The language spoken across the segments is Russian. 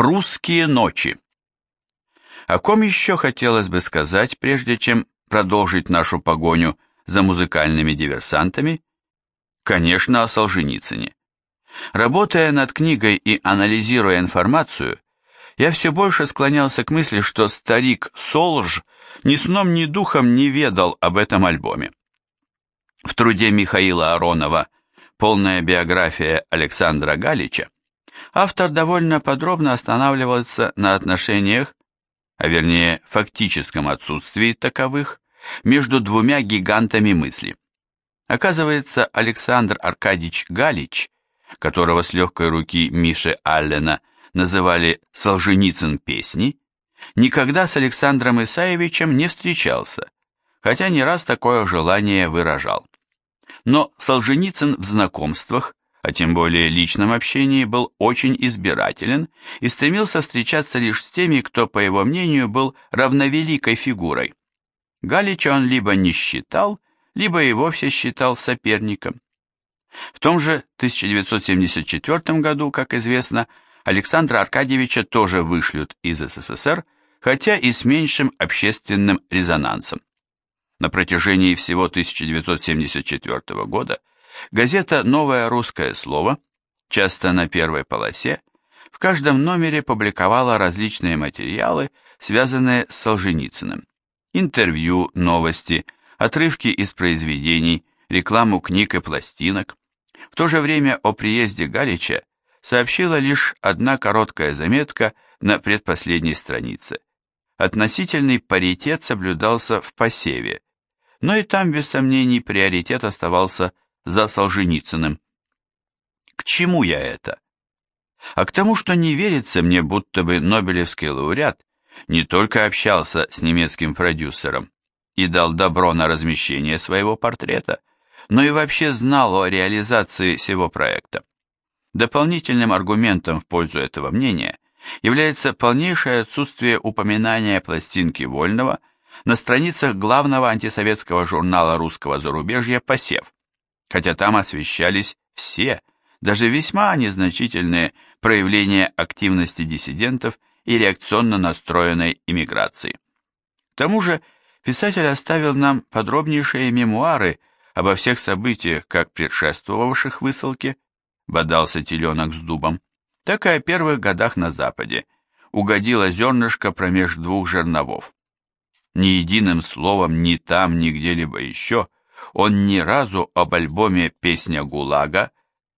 Прусские ночи. О ком еще хотелось бы сказать, прежде чем продолжить нашу погоню за музыкальными диверсантами? Конечно, о Солженицыне. Работая над книгой и анализируя информацию, я все больше склонялся к мысли, что старик Солж ни сном, ни духом не ведал об этом альбоме. В труде Михаила Аронова «Полная биография Александра Галича» автор довольно подробно останавливается на отношениях, а вернее фактическом отсутствии таковых, между двумя гигантами мысли. Оказывается, Александр Аркадьевич Галич, которого с легкой руки Миши Аллена называли «Солженицын песни», никогда с Александром Исаевичем не встречался, хотя не раз такое желание выражал. Но Солженицын в знакомствах, а тем более личном общении, был очень избирателен и стремился встречаться лишь с теми, кто, по его мнению, был равновеликой фигурой. Галича он либо не считал, либо и вовсе считал соперником. В том же 1974 году, как известно, Александра Аркадьевича тоже вышлют из СССР, хотя и с меньшим общественным резонансом. На протяжении всего 1974 года газета «Новое русское слово», часто на первой полосе, в каждом номере публиковала различные материалы, связанные с Солженицыным. Интервью, новости, отрывки из произведений, рекламу книг и пластинок. В то же время о приезде Галича сообщила лишь одна короткая заметка на предпоследней странице. Относительный паритет соблюдался в посеве, но и там, без сомнений, приоритет оставался за Солженицыным. К чему я это? А к тому, что не верится мне, будто бы Нобелевский лауреат не только общался с немецким продюсером и дал добро на размещение своего портрета, но и вообще знал о реализации всего проекта. Дополнительным аргументом в пользу этого мнения является полнейшее отсутствие упоминания пластинки Вольного на страницах главного антисоветского журнала русского зарубежья «Посев», хотя там освещались все, даже весьма незначительные проявления активности диссидентов и реакционно настроенной иммиграции. К тому же писатель оставил нам подробнейшие мемуары обо всех событиях, как предшествовавших высылке, бодался теленок с дубом, так и о первых годах на Западе, угодило зернышко промеж двух жерновов. Ни единым словом ни там, ни где-либо еще он ни разу об альбоме «Песня ГУЛАГа»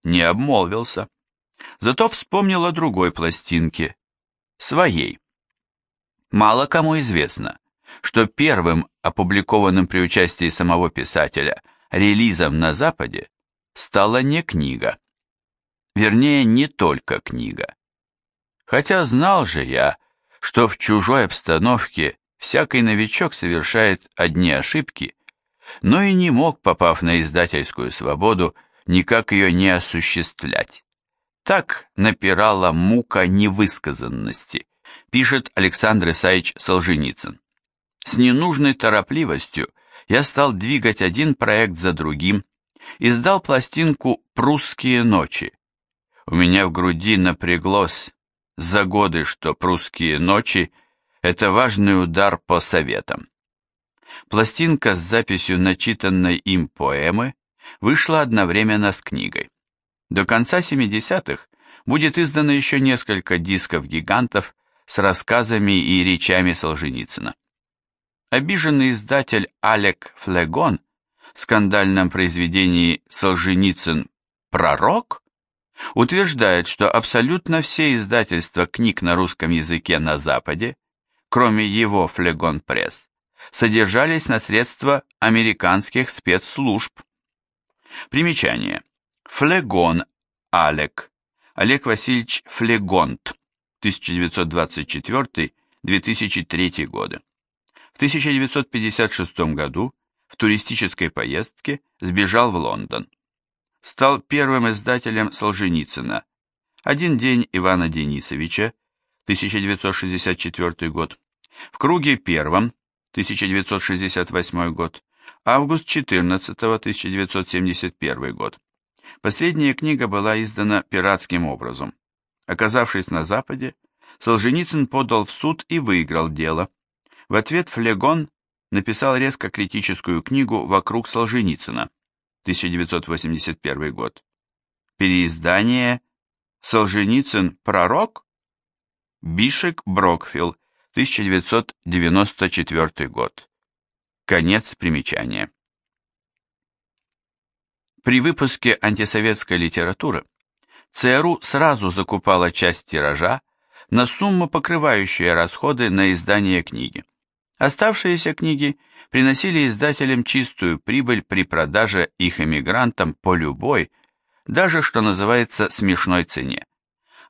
не обмолвился. Зато вспомнил о другой пластинке, своей. Мало кому известно, что первым опубликованным при участии самого писателя релизом на Западе стала не книга. Вернее, не только книга. Хотя знал же я, что в чужой обстановке всякий новичок совершает одни ошибки, но и не мог, попав на издательскую свободу, никак ее не осуществлять. Так напирала мука невысказанности, пишет Александр Исаевич Солженицын. С ненужной торопливостью я стал двигать один проект за другим, издал пластинку «Прусские ночи». У меня в груди напряглось за годы, что «Прусские ночи» Это важный удар по советам. Пластинка с записью начитанной им поэмы вышла одновременно с книгой. До конца 70-х будет издано еще несколько дисков-гигантов с рассказами и речами Солженицына. Обиженный издатель Алек Флегон в скандальном произведении «Солженицын. Пророк» утверждает, что абсолютно все издательства книг на русском языке на Западе кроме его Флегон Пресс, содержались на средства американских спецслужб. Примечание. Флегон Алек. Олег Васильевич Флегонт. 1924-2003 годы. В 1956 году в туристической поездке сбежал в Лондон. Стал первым издателем Солженицына. Один день Ивана Денисовича, 1964 год, в круге первом, 1968 год, август 14 1971 год. Последняя книга была издана пиратским образом. Оказавшись на Западе, Солженицын подал в суд и выиграл дело. В ответ Флегон написал резко критическую книгу «Вокруг Солженицына» 1981 год. Переиздание «Солженицын. Пророк?» Бишек Брокфилл, 1994 год. Конец примечания. При выпуске антисоветской литературы ЦРУ сразу закупала часть тиража на сумму, покрывающую расходы на издание книги. Оставшиеся книги приносили издателям чистую прибыль при продаже их эмигрантам по любой, даже что называется смешной цене.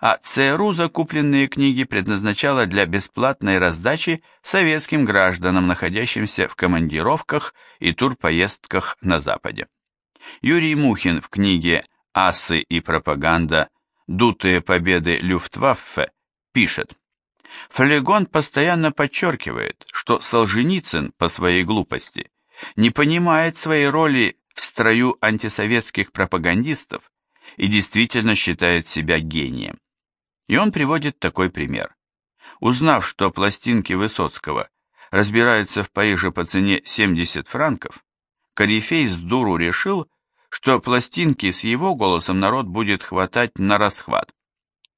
А ЦРУ закупленные книги предназначала для бесплатной раздачи советским гражданам, находящимся в командировках и турпоездках на Западе. Юрий Мухин в книге «Асы и пропаганда. Дутые победы Люфтваффе» пишет, Флегон постоянно подчеркивает, что Солженицын по своей глупости не понимает своей роли в строю антисоветских пропагандистов и действительно считает себя гением. И он приводит такой пример. Узнав, что пластинки Высоцкого разбираются в Париже по цене 70 франков, Корифей с дуру решил, что пластинки с его голосом народ будет хватать на расхват.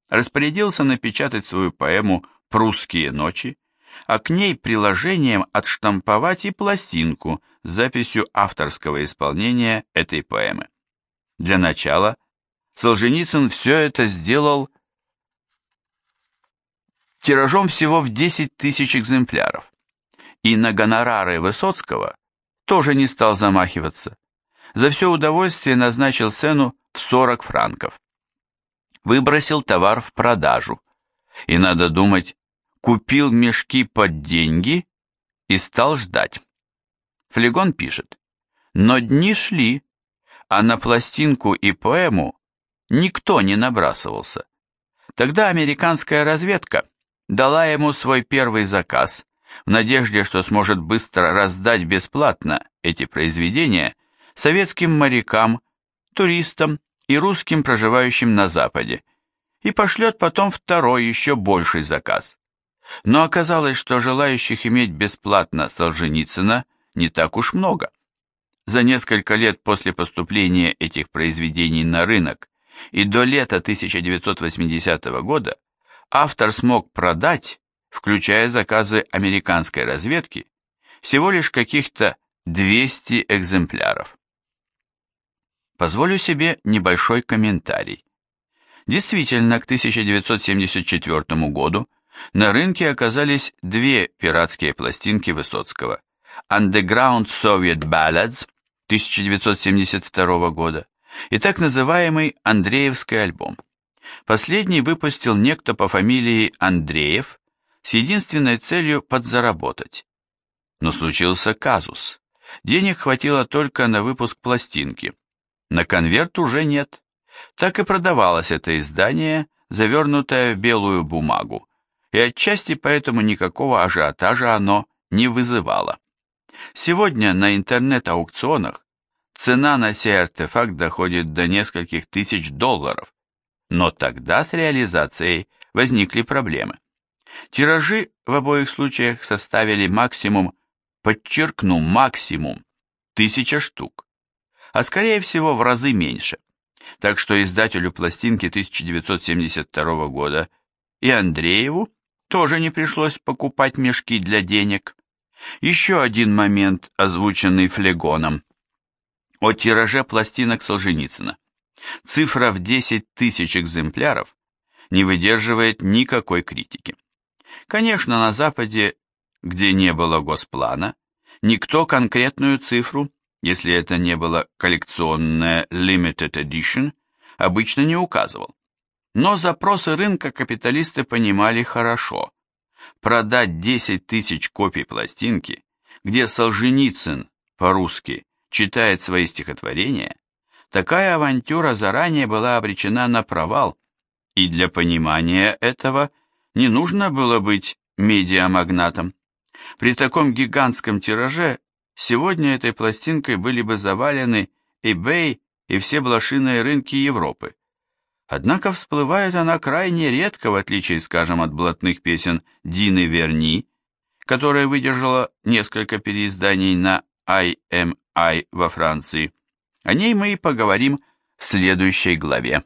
Распорядился напечатать свою поэму «Прусские ночи», а к ней приложением отштамповать и пластинку с записью авторского исполнения этой поэмы. Для начала Солженицын все это сделал тиражом всего в 10 тысяч экземпляров, и на гонорары Высоцкого тоже не стал замахиваться за все удовольствие назначил цену в 40 франков. Выбросил товар в продажу. И, надо думать, купил мешки под деньги и стал ждать. Флегон пишет, но дни шли, а на пластинку и поэму никто не набрасывался. Тогда американская разведка дала ему свой первый заказ в надежде, что сможет быстро раздать бесплатно эти произведения советским морякам, туристам и русским, проживающим на Западе, и пошлет потом второй, еще больший заказ. Но оказалось, что желающих иметь бесплатно Солженицына не так уж много. За несколько лет после поступления этих произведений на рынок и до лета 1980 года автор смог продать, включая заказы американской разведки, всего лишь каких-то 200 экземпляров. Позволю себе небольшой комментарий. Действительно, к 1974 году на рынке оказались две пиратские пластинки Высоцкого Underground Soviet Ballads 1972 года и так называемый Андреевский альбом. Последний выпустил некто по фамилии Андреев с единственной целью подзаработать. Но случился казус. Денег хватило только на выпуск пластинки – на конверт уже нет. Так и продавалось это издание, завернутое в белую бумагу, и отчасти поэтому никакого ажиотажа оно не вызывало. Сегодня на интернет-аукционах цена на сей артефакт доходит до нескольких тысяч долларов, но тогда с реализацией возникли проблемы. Тиражи в обоих случаях составили максимум, подчеркну, максимум, тысяча штук а скорее всего в разы меньше. Так что издателю пластинки 1972 года и Андрееву тоже не пришлось покупать мешки для денег. Еще один момент, озвученный флегоном. О тираже пластинок Солженицына. Цифра в 10 тысяч экземпляров не выдерживает никакой критики. Конечно, на Западе, где не было госплана, никто конкретную цифру если это не было коллекционное Limited Edition, обычно не указывал. Но запросы рынка капиталисты понимали хорошо. Продать 10 тысяч копий пластинки, где Солженицын, по-русски, читает свои стихотворения, такая авантюра заранее была обречена на провал, и для понимания этого не нужно было быть медиамагнатом. При таком гигантском тираже Сегодня этой пластинкой были бы завалены eBay и все блошиные рынки Европы. Однако всплывает она крайне редко, в отличие, скажем, от блатных песен Дины Верни, которая выдержала несколько переизданий на IMI во Франции. О ней мы и поговорим в следующей главе.